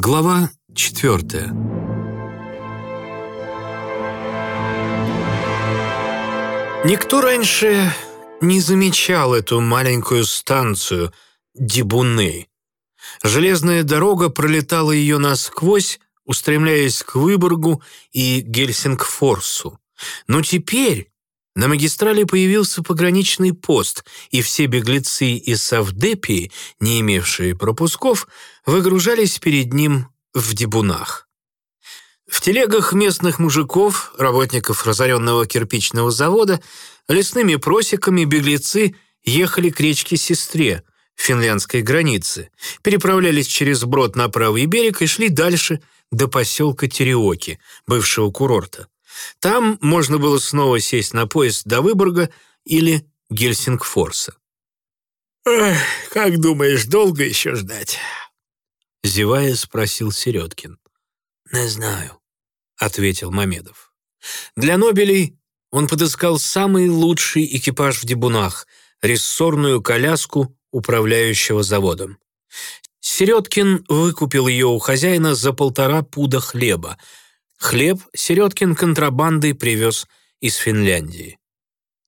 Глава четвертая. Никто раньше не замечал эту маленькую станцию Дебуны. Железная дорога пролетала ее насквозь, устремляясь к Выборгу и Гельсингфорсу. Но теперь на магистрали появился пограничный пост, и все беглецы из Савдепии, не имевшие пропусков, выгружались перед ним в дебунах. В телегах местных мужиков, работников разоренного кирпичного завода, лесными просеками беглецы ехали к речке Сестре, финляндской границы, переправлялись через брод на правый берег и шли дальше до поселка Тереоки, бывшего курорта. Там можно было снова сесть на поезд до Выборга или Гельсингфорса. «Как думаешь, долго еще ждать?» Зевая, спросил Середкин. «Не знаю», — ответил Мамедов. Для Нобелей он подыскал самый лучший экипаж в Дебунах — рессорную коляску управляющего заводом. Середкин выкупил ее у хозяина за полтора пуда хлеба — Хлеб Середкин контрабандой привез из Финляндии.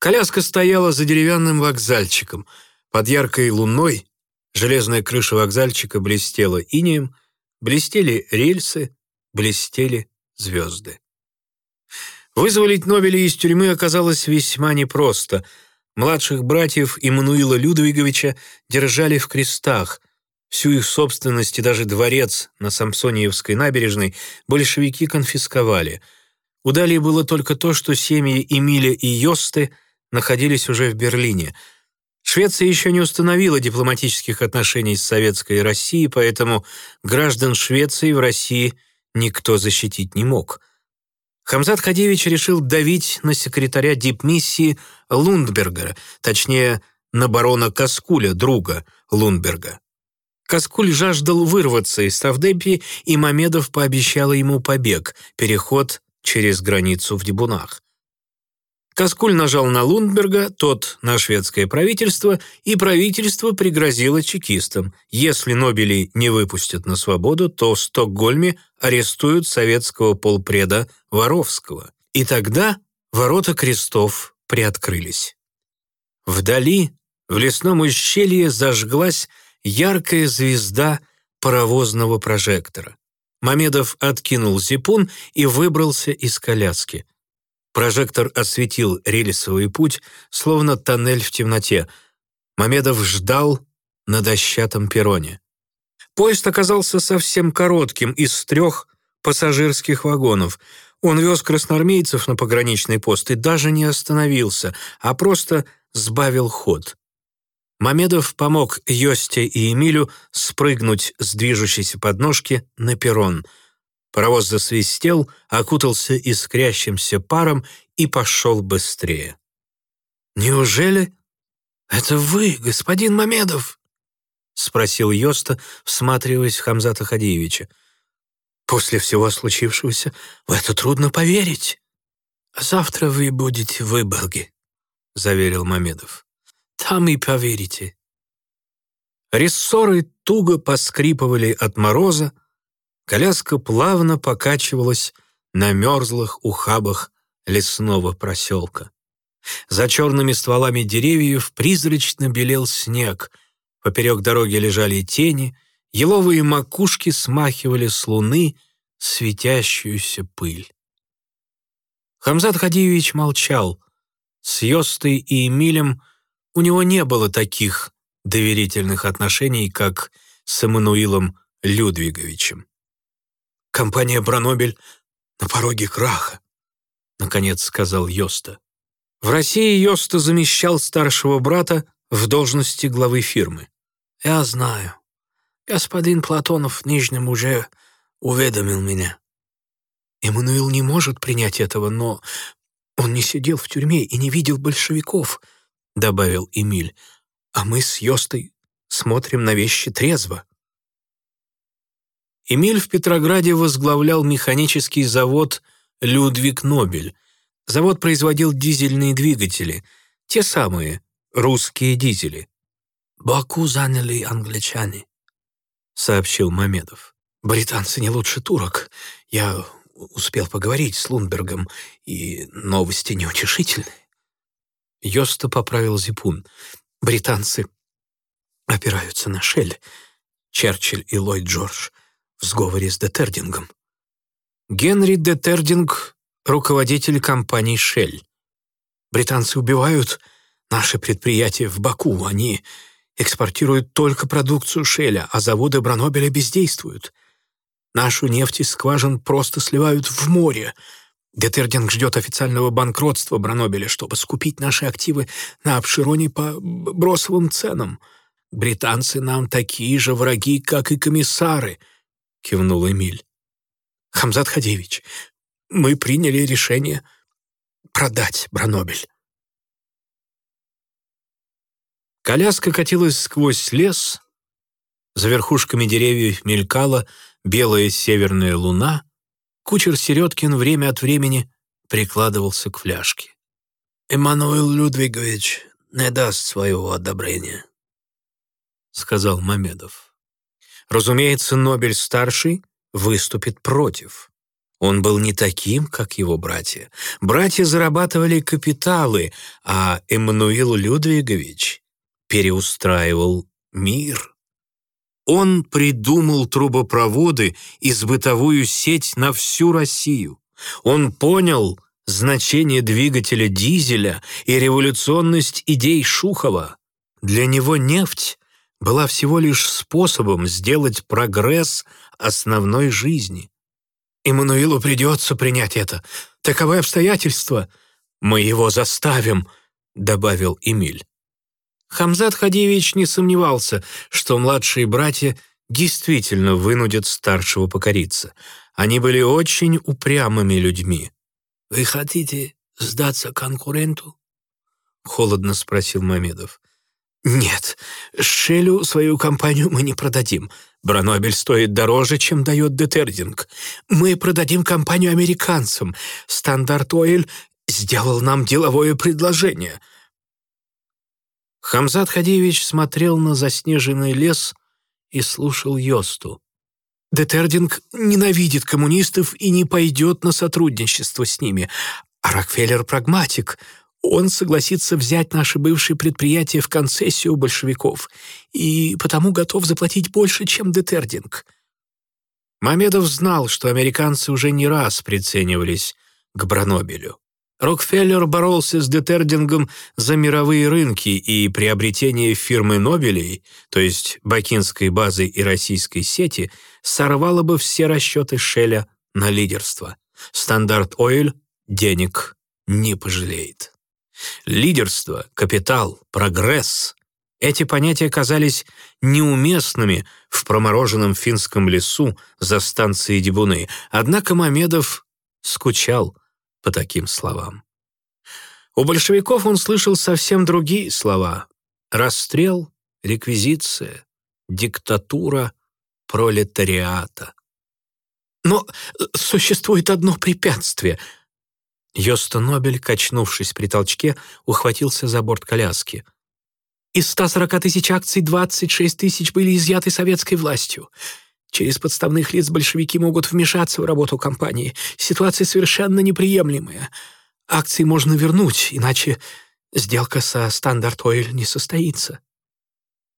Коляска стояла за деревянным вокзальчиком. Под яркой луной железная крыша вокзальчика блестела инеем, блестели рельсы, блестели звезды. Вызволить Нобеля из тюрьмы оказалось весьма непросто. Младших братьев Иммануила Людвиговича держали в крестах, Всю их собственность и даже дворец на Самсониевской набережной большевики конфисковали. У было только то, что семьи Эмиля и Йосты находились уже в Берлине. Швеция еще не установила дипломатических отношений с Советской Россией, поэтому граждан Швеции в России никто защитить не мог. Хамзат Хадевич решил давить на секретаря дипмиссии Лундбергера, точнее, на барона Каскуля, друга Лундберга. Каскуль жаждал вырваться из Ставдепи, и Мамедов пообещал ему побег, переход через границу в Дебунах. Каскуль нажал на Лундберга, тот на шведское правительство, и правительство пригрозило чекистам. Если Нобели не выпустят на свободу, то в Стокгольме арестуют советского полпреда Воровского. И тогда ворота крестов приоткрылись. Вдали, в лесном ущелье, зажглась яркая звезда паровозного прожектора. Мамедов откинул зипун и выбрался из коляски. Прожектор осветил рельсовый путь, словно тоннель в темноте. Мамедов ждал на дощатом перроне. Поезд оказался совсем коротким, из трех пассажирских вагонов. Он вез красноармейцев на пограничный пост и даже не остановился, а просто сбавил ход. Мамедов помог Йосте и Эмилю спрыгнуть с движущейся подножки на перрон. Паровоз засвистел, окутался искрящимся паром и пошел быстрее. «Неужели это вы, господин Мамедов?» — спросил Йоста, всматриваясь в Хамзата Хадиевича. «После всего случившегося в это трудно поверить». «Завтра вы будете в Выборге», — заверил Мамедов. Там и поверите. Рессоры туго поскрипывали от мороза, коляска плавно покачивалась на мерзлых ухабах лесного проселка. За черными стволами деревьев призрачно белел снег, поперек дороги лежали тени, еловые макушки смахивали с луны светящуюся пыль. Хамзат Хадиевич молчал. С Йостой и Эмилем у него не было таких доверительных отношений, как с Эммануилом Людвиговичем. «Компания Бранобель на пороге краха», — наконец сказал Йоста. В России Йоста замещал старшего брата в должности главы фирмы. «Я знаю. Господин Платонов в Нижнем уже уведомил меня. Эммануил не может принять этого, но он не сидел в тюрьме и не видел большевиков», — добавил Эмиль, «а мы с Йостой смотрим на вещи трезво». Эмиль в Петрограде возглавлял механический завод «Людвиг Нобель». Завод производил дизельные двигатели, те самые русские дизели. «Баку заняли англичане», — сообщил Мамедов. Британцы не лучше турок. Я успел поговорить с Лунбергом, и новости неутешительны. Йоста поправил зипун. Британцы опираются на Шель, Черчилль и Ллойд Джордж в сговоре с Детердингом. Генри Детердинг — руководитель компании «Шель». Британцы убивают наши предприятия в Баку. Они экспортируют только продукцию Шеля, а заводы Бранобеля бездействуют. Нашу нефть из скважин просто сливают в море. Детердинг ждет официального банкротства Бранобеля, чтобы скупить наши активы на Обшироне по бросовым ценам. Британцы нам такие же враги, как и комиссары, — кивнул Эмиль. Хамзат Хадевич, мы приняли решение продать Бранобель. Коляска катилась сквозь лес, за верхушками деревьев мелькала белая северная луна, кучер Середкин время от времени прикладывался к фляжке. «Эммануил Людвигович не даст своего одобрения», — сказал Мамедов. Разумеется, Нобель-старший выступит против. Он был не таким, как его братья. Братья зарабатывали капиталы, а Эммануил Людвигович переустраивал мир. Он придумал трубопроводы и сбытовую сеть на всю Россию. Он понял значение двигателя дизеля и революционность идей Шухова. Для него нефть была всего лишь способом сделать прогресс основной жизни. «Эммануилу придется принять это. Таковы обстоятельства. Мы его заставим», — добавил Эмиль. Хамзат Хадиевич не сомневался, что младшие братья действительно вынудят старшего покориться. Они были очень упрямыми людьми. «Вы хотите сдаться конкуренту?» — холодно спросил Мамедов. «Нет, Shell у свою компанию мы не продадим. Бранобель стоит дороже, чем дает Детердинг. Мы продадим компанию американцам. Standard Oil сделал нам деловое предложение». Хамзат Хадиевич смотрел на заснеженный лес и слушал Йосту. Детердинг ненавидит коммунистов и не пойдет на сотрудничество с ними. А Рокфеллер прагматик. Он согласится взять наши бывшие предприятия в концессию у большевиков и потому готов заплатить больше, чем Детердинг. Мамедов знал, что американцы уже не раз приценивались к Бранобелю. Рокфеллер боролся с Детердингом за мировые рынки и приобретение фирмы Нобелей, то есть бакинской базы и российской сети, сорвало бы все расчеты Шеля на лидерство. Standard Oil денег не пожалеет. Лидерство, капитал, прогресс — эти понятия казались неуместными в промороженном финском лесу за станцией Дибуны, однако Мамедов скучал по таким словам. У большевиков он слышал совсем другие слова. Расстрел, реквизиция, диктатура пролетариата. Но существует одно препятствие. Йоста Нобель, качнувшись при толчке, ухватился за борт коляски. Из 140 тысяч акций 26 тысяч были изъяты советской властью. Через подставных лиц большевики могут вмешаться в работу компании. Ситуация совершенно неприемлемая. Акции можно вернуть, иначе сделка со Стандарт Ойл не состоится.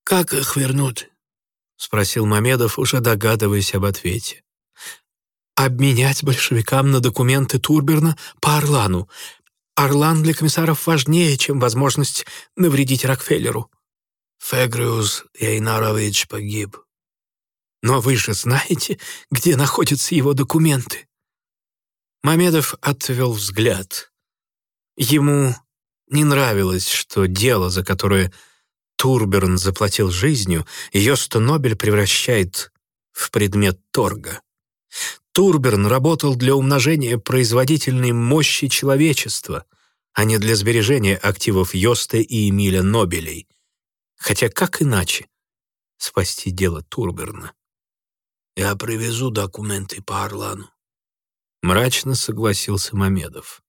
«Как их вернуть?» — спросил Мамедов, уже догадываясь об ответе. «Обменять большевикам на документы Турберна по Орлану. Орлан для комиссаров важнее, чем возможность навредить Рокфеллеру». «Фегриус Яйнарович погиб», но вы же знаете, где находятся его документы?» Мамедов отвел взгляд. Ему не нравилось, что дело, за которое Турберн заплатил жизнью, Йоста Нобель превращает в предмет торга. Турберн работал для умножения производительной мощи человечества, а не для сбережения активов Йоста и Эмиля Нобелей. Хотя как иначе спасти дело Турберна? «Я привезу документы по Орлану», — мрачно согласился Мамедов.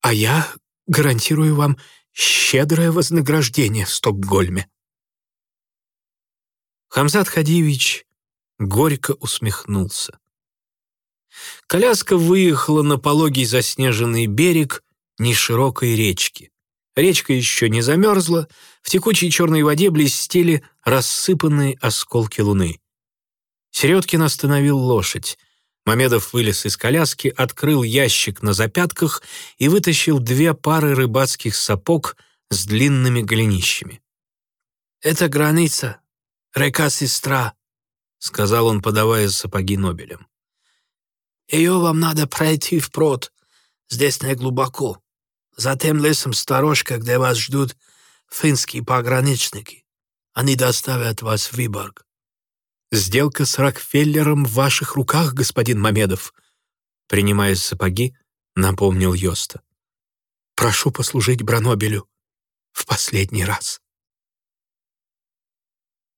«А я гарантирую вам щедрое вознаграждение в Стокгольме». Хамзат Хадивич горько усмехнулся. Коляска выехала на пологий заснеженный берег неширокой речки. Речка еще не замерзла, в текучей черной воде блестели рассыпанные осколки луны. Середкин остановил лошадь. Мамедов вылез из коляски, открыл ящик на запятках и вытащил две пары рыбацких сапог с длинными голенищами. «Это граница, река-сестра», — сказал он, подавая сапоги Нобелем. «Ее вам надо пройти впрод, здесь не глубоко. Затем лесом сторожка, где вас ждут финские пограничники. Они доставят вас в Виборг». «Сделка с Рокфеллером в ваших руках, господин Мамедов», принимая сапоги, напомнил Йоста. «Прошу послужить Бранобелю в последний раз».